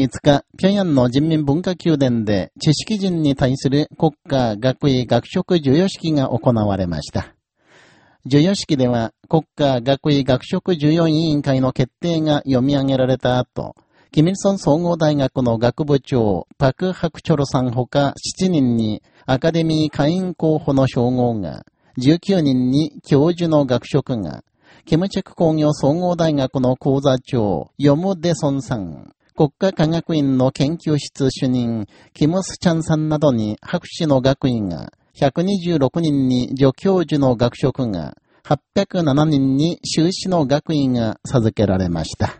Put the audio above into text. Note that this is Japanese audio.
5日、平壌の人民文化宮殿で知識人に対する国家学位学食授与式が行われました。授与式では国家学位学食授与委員会の決定が読み上げられた後、キミルソン総合大学の学部長、パク・ハクチョロさんほか7人にアカデミー会員候補の称号が、19人に教授の学食が、キムチェク工業総合大学の講座長、ヨム・デソンさん、国家科学院の研究室主任、キム・スチャンさんなどに博士の学位が、126人に助教授の学職が、807人に修士の学位が授けられました。